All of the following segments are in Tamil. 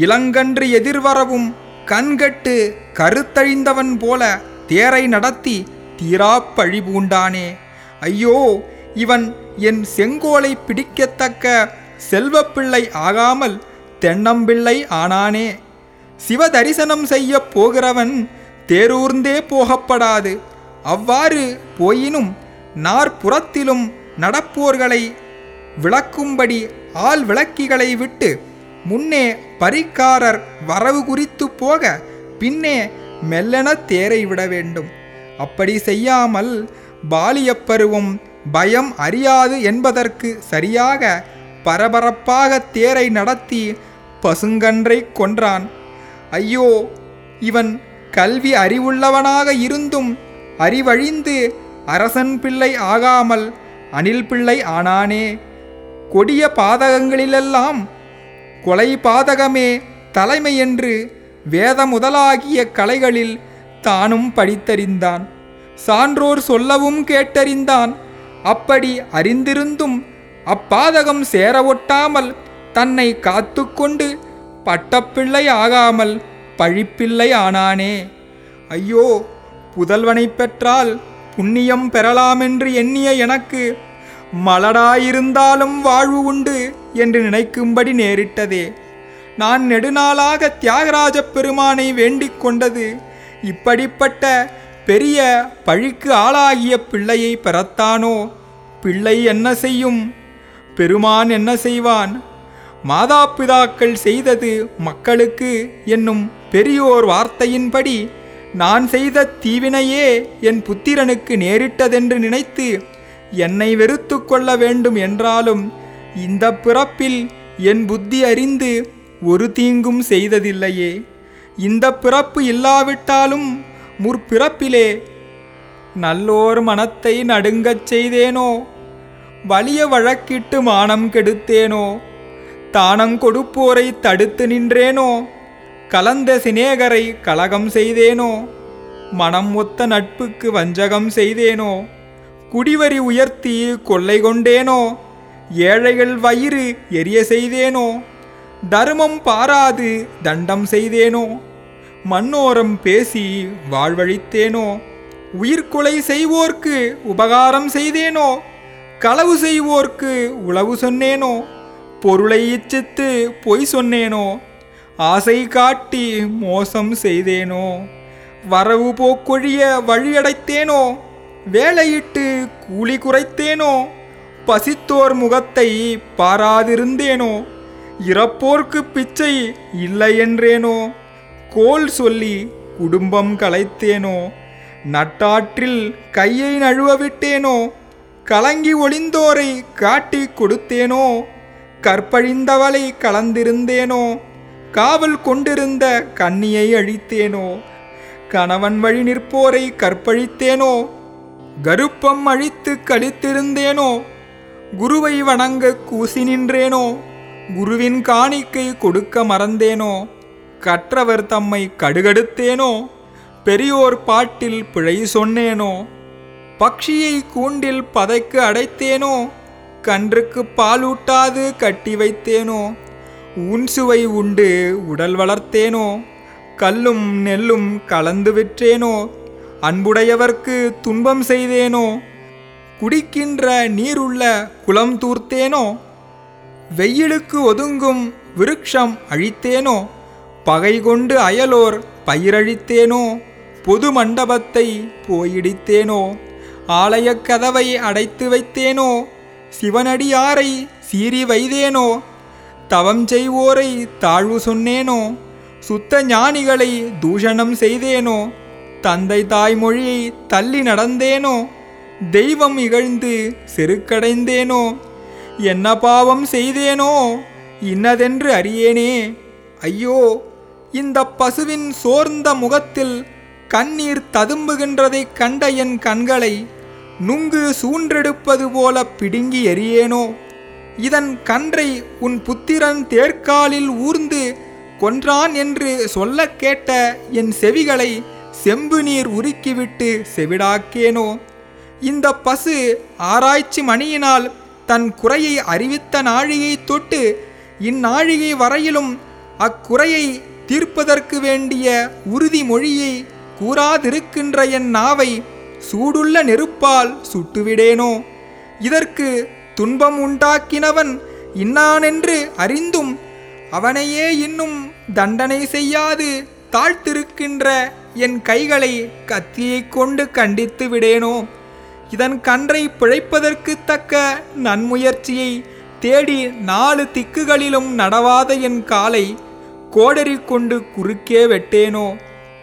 இளங்கன்று எதிர்வரவும் கண்கட்டு கருத்தழிந்தவன் போல தேரை நடத்தி தீராப்பழி பூண்டானே. ஐயோ இவன் என் செங்கோலை பிடிக்கத்தக்க செல்வப்பிள்ளை ஆகாமல் தென்னம்பிள்ளை ஆனானே. சிவதரிசனம் செய்யப் போகிறவன் தேரூர்ந்தே போகப்படாது. அவ்வாறு போயினும் நாற்புறத்திலும் நடப்போர்களை விளக்கும்படி ஆள் விளக்கிகளை விட்டு முன்னே பரிக்காரர் வரவு குறித்து போக பின்னே மெல்லென தேரை விட வேண்டும். அப்படி செய்யாமல் பாலியப்பருவம் பயம் அறியாது என்பதற்கு சரியாக பரபரப்பாக தேரை நடத்தி பசுங்கன்றை கொன்றான். ஐயோ இவன் கல்வி அறிவுள்ளவனாக இருந்தும் அறிவழிந்து அரசன் பிள்ளை ஆகாமல் அணில் பிள்ளை ஆனானே. கொடிய பாதகங்களிலெல்லாம் கொலை பாதகமே தலைமை என்று வேத முதலாகிய கலைகளில் தானும் படித்தறிந்தான். சான்றோர் சொல்லவும் கேட்டறிந்தான். அப்படி அறிந்திருந்தும் அப்பாதகம் சேர ஒட்டாமல் தன்னை காத்துக்கொண்டு பட்டப்பிள்ளை ஆகாமல் பழிப்பிள்ளை ஆனானே. ஐயோ புதல்வனைப் பெற்றால் புண்ணியம் பெறலாமென்று எண்ணிய எனக்கு மலடாயிருந்தாலும் வாழ்வு உண்டு என்று நினைக்கும்படி நேரிட்டதே. நான் நெடுநாளாக தியாகராஜ பெருமானை வேண்டிக் கொண்டது. இப்படிப்பட்ட பெரிய பழிக்கு ஆளாகிய பிள்ளையை பெறத்தானோ? பிள்ளை என்ன செய்யும்? பெருமான் என்ன செய்வான்? மாதாபிதாக்கள் செய்தது மக்களுக்கு என்னும் பெரியோர் வார்த்தையின்படி நான் செய்த தீவினையே என் புத்திரனுக்கு நேரிட்டதென்று நினைத்து என்னை வெறுத்து கொள்ள வேண்டும் என்றாலும் இந்த பிறப்பில் என் புத்தி அறிந்து ஒரு தீங்கும் செய்ததில்லையே. இந்த பிறப்பு இல்லாவிட்டாலும் முற்பிறப்பிலே நல்லோர் மனத்தை நடுங்கச் செய்தேனோ? வலிய வழக்கிட்டு மானம் கெடுத்தேனோ? தானம் கொடுப்போரை தடுத்து நின்றேனோ? கலந்த சிநேகரை கலகம் செய்தேனோ? மனம் ஒத்த நட்புக்கு வஞ்சகம் செய்தேனோ? குடிவரி உயர்த்தி கொள்ளை கொண்டேனோ? ஏழைகள் வயிறு எரிய செய்தேனோ? தர்மம் பாராது தண்டம் செய்தேனோ? மண்ணோரம் பேசி வாழ்வழித்தேனோ? உயிர்கொலை செய்வோர்க்கு உபகாரம் செய்தேனோ? களவு செய்வோர்க்கு உளவு சொன்னேனோ? பொருளை இச்சித்து பொய் சொன்னேனோ? ஆசை காட்டி மோசம் செய்தேனோ? வரவு போக்கொழிய வழியடைத்தேனோ? வேலையிட்டு கூலி குறைத்தேனோ? பசித்தோர் முகத்தை பாராதிருந்தேனோ? இறப்போர்க்கு பிச்சை இல்லை என்றேனோ? கோல் சொல்லி குடும்பம் கலைத்தேனோ? நட்டாற்றில் கையை நழுவ விட்டேனோ கலங்கி ஒளிந்தோரை காட்டி கொடுத்தேனோ? கற்பழிந்தவளை கலந்திருந்தேனோ? காவல் கொண்டிருந்த கண்ணியை அழித்தேனோ? கணவன் வழி நிற்போரை கற்பழித்தேனோ? கருப்பம் அழித்து கழித்திருந்தேனோ குருவை வணங்க கூசி நின்றேனோ? குருவின் காணிக்கை கொடுக்க மறந்தேனோ? கற்றவர் தம்மை கடுகடுத்தேனோ? பெரியோர் பாட்டில் பிழை சொன்னேனோ? பக்ஷியை கூண்டில் பதைக்கு அடைத்தேனோ? கன்றுக்கு பாலூட்டாது கட்டி வைத்தேனோ? ஊன் சுவை உண்டு உடல் வளர்த்தேனோ? கல்லும் நெல்லும் கலந்து விற்றேனோ? அன்புடையவர்க்கு துன்பம் செய்தேனோ? குடிக்கின்ற நீருள்ள குளம் தூர்த்தேனோ? வெயிலுக்கு ஒதுங்கும் விருட்சம் அழித்தேனோ? பகை கொண்டு அயலோர் பயிரழித்தேனோ? பொது மண்டபத்தை போயிடித்தேனோ? ஆலயக் கதவை அடைத்து வைத்தேனோ? சிவனடியாரை சீறி வைதேனோ? தவம் செய்வோரை தாழ்வு சொன்னேனோ? சுத்த ஞானிகளை தூஷணம் செய்தேனோ? தந்தை தாய்மொழியை தள்ளி நடந்தேனோ? தெய்வம் இகழ்ந்து செருக்கடைந்தேனோ? என்ன பாவம் செய்தேனோ? இன்னதென்று அறியேனே. ஐயோ இந்த பசுவின் சோர்ந்த முகத்தில் கண்ணீர் ததும்புகின்றதைக் கண்ட என் கண்களை நுங்கு சூன்றெடுப்பது போல பிடுங்கி எறியேனோ? இதன் கன்றை உன் புத்திரன் தேர்க்காலில் ஊர்ந்து கொன்றான் என்று சொல்லக் கேட்ட என் செவிகளை செம்பு நீர் உருக்கிவிட்டு செவிடாக்கேனோ? இந்த பசு ஆராய்ச்சி மணியினால் தன் குறையை அறிவித்த நாழிகை தொட்டு இந்நாழிகை வரையிலும் அக்குறையை தீர்ப்பதற்கு வேண்டிய உறுதிமொழியை கூறாதிருக்கின்ற என் நாவை சூடுள்ள நெருப்பால் சுட்டுவிடேனோ? இதற்கு துன்பம் உண்டாக்கினவன் இன்னானென்று அறிந்தும் அவனையே இன்னும் தண்டனை செய்யாது தாழ்த்திருக்கின்ற என் கைகளை கத்தியை கொண்டு கண்டித்து விடேனோ? இதன் கன்றை பிழைப்பதற்கு தக்க நன்முயற்சியை தேடி நாலு திக்குகளிலும் நடவாத என் காலை கோடரி கொண்டு குறுக்கே வெட்டேனோ?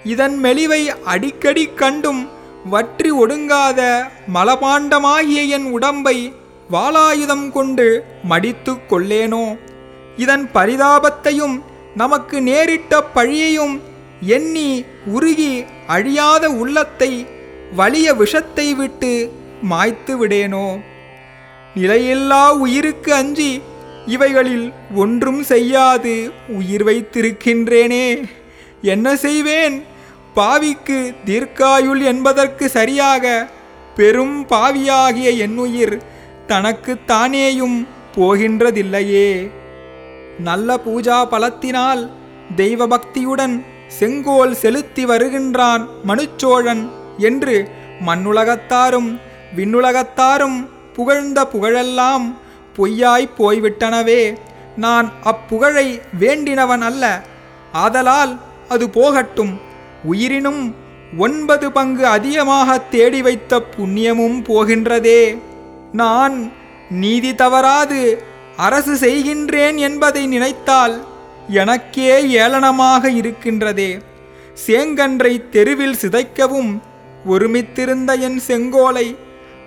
இதன் மெலிவை அடிக்கடி கண்டும் வற்றி ஒடுங்காத மலபாண்டமாகிய என் உடம்பை வாளாயுதம் கொண்டு மடித்து கொள்ளேனோ? இதன் பரிதாபத்தையும் நமக்கு நேரிட்ட பழியையும் எண்ணி உருகி அழியாத உள்ளத்தை வலிய விஷத்தை விட்டு மாய்த்து விடேனோ? நிலையில்லா உயிருக்கு அஞ்சி இவைகளில் ஒன்றும் செய்யாது உயிர் வைத்திருக்கின்றேனே. என்ன செய்வேன்? பாவிக்கு தீர்க்காயுள் என்பதற்கு சரியாக பெரும் பாவியாகிய என்னுயிர் தனக்கு தானேயும் போகின்றதில்லையே. நல்ல பூஜா பலத்தினால் தெய்வ பக்தியுடன் செங்கோல் செலுத்தி வருகின்றான் மனுச்சோழன் என்று மண்ணுலகத்தாரும் விண்ணுலகத்தாரும் புகழ்ந்த புகழெல்லாம் பொய்யாய் போய்விட்டனவே. நான் அப்புகழை வேண்டினவன் அல்ல. ஆதலால் அது போகட்டும். உயிரினும் ஒன்பது பங்கு அதிகமாக தேடி வைத்த புண்ணியமும் போகின்றதே. நான் நீதி தவறாது அரசு செய்கின்றேன் என்பதை நினைத்தால் எனக்கே ஏளனமாக இருக்கின்றதே. சேங்கன்றை தெருவில் சிதைக்கவும் ஒருமித்திருந்த என் செங்கோலை.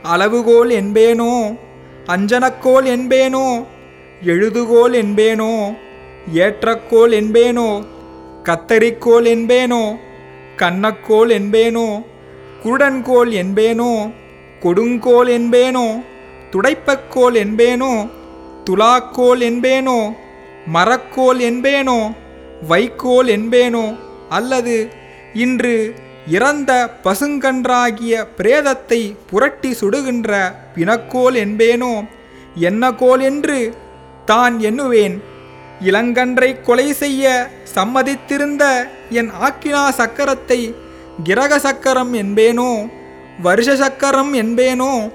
அளவுகோல் என்பேனோ? அஞ்சனக்கோல் என்பேனோ? எழுதுகோல் என்பேனோ? ஏற்றக்கோல் என்பேனோ? கத்தரிக்கோல் என்பேனோ? கண்ணக்கோல் என்பேனோ? குருடன்கோல் என்பேனோ? கொடுங்கோல் என்பேனோ? துடைப்பக்கோல் என்பேனோ? துலாக்கோல் என்பேனோ? மரக்கோல் என்பேனோ? வைக்கோல் என்பேனோ? அல்லது இன்று இறந்த பசுங்கன்றாகிய பிரேதத்தை புரட்டி சுடுகின்ற பிணக்கோல் என்பேனோ? என்ன கோல் என்று தான் எண்ணுவேன். இளங்கன்றை கொலை செய்ய சம்மதித்திருந்த என் ஆக்கினா சக்கரத்தை கிரக சக்கரம் என்பேனோ? வருஷ சக்கரம் என்பேனோ?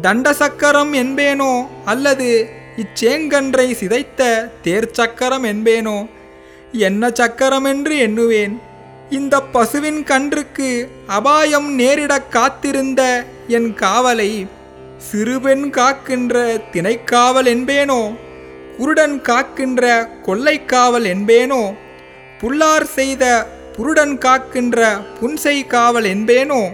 தண்ட சக்கரம் என்பேனோ? அல்லது இச்சேங்கன்றை சிதைத்த தேர் சக்கரம் என்பேனோ? என்ன சக்கரம் என்று எண்ணுவேன். இந்த பசுவின் கன்றுக்கு அபாயம் நேரிடக் காத்திருந்த என் காவலை சிறுபெண் காக்கின்ற திணைக்காவல் என்பேனோ? குருடன் காக்கின்ற கொள்ளைக்காவல் என்பேனோ? புல்லார் செய்த புருடன் காக்கின்ற புன்சை காவல் என்பேனோ?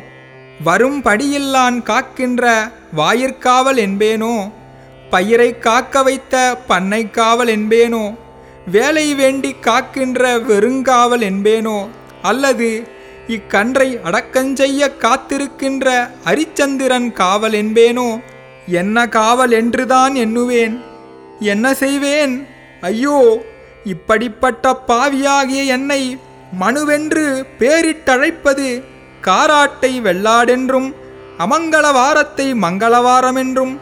வரும் படியில்லான் காக்கின்ற வாயிற்காவல் என்பேனோ? பயிரை காக்க வைத்த பண்ணை காவல் என்பேனோ? வேலை வேண்டி காக்கின்ற வெறுங்காவல் என்பேனோ? அல்லது இக்கன்றை அடக்கஞ்செய்ய காத்திருக்கின்ற அரிச்சந்திரன் காவல் என்பேனோ? என்ன காவல் என்றுதான் எண்ணுவேன். என்ன செய்வேன்? ஐயோ இப்படிப்பட்ட பாவியாகிய என்னை மனுவென்று பேரிட்டழைப்பது காராட்டை வெள்ளாடென்றும் அமங்கள வாரத்தை மங்களவாரமென்றும்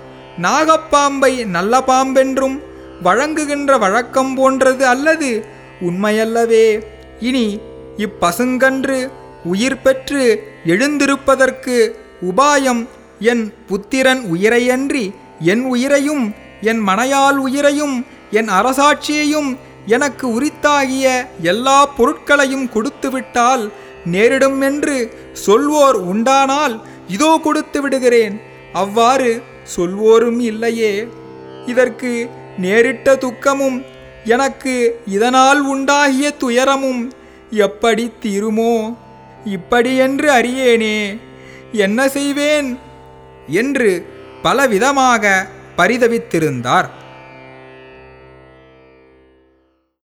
நாகப்பாம்பை நல்ல பாம்பென்றும் வழங்குகின்ற வழக்கம் போன்றது அல்லது உண்மையல்லவே. இனி இப்பசுங்கன்று உயிர் பெற்று எழுந்திருப்பதற்கு உபாயம் என் புத்திரன் உயிரையன்றி என் உயிரையும் என் மனையால் உயிரையும் என் அரசாட்சியையும் எனக்கு உரித்தாகிய எல்லா பொருட்களையும் கொடுத்துவிட்டால் நேரிடும் என்று சொல்வோர் உண்டானால் இதோ கொடுத்து விடுகிறேன். அவ்வாறு சொல்வோரும் இல்லையே. இதற்கு நேரிட்ட துக்கமும் எனக்கு இதனால் உண்டாகிய துயரமும் எப்படி தீருமோ? இப்படியென்று அறியேனே. என்ன செய்வேன்? என்று பலவிதமாக பரிதவித்திருந்தார்.